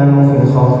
وكانوا في خوف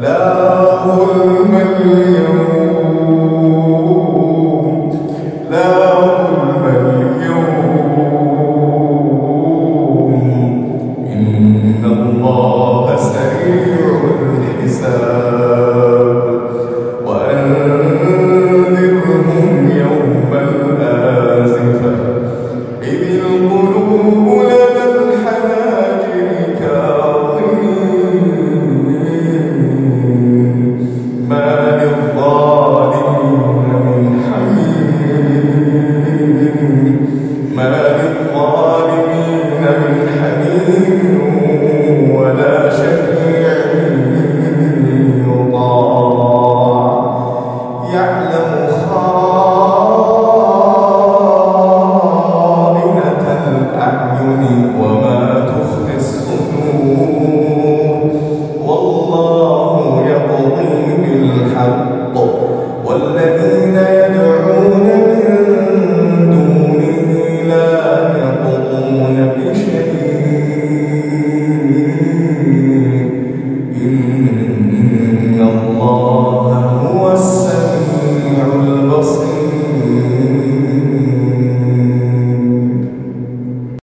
للظالمين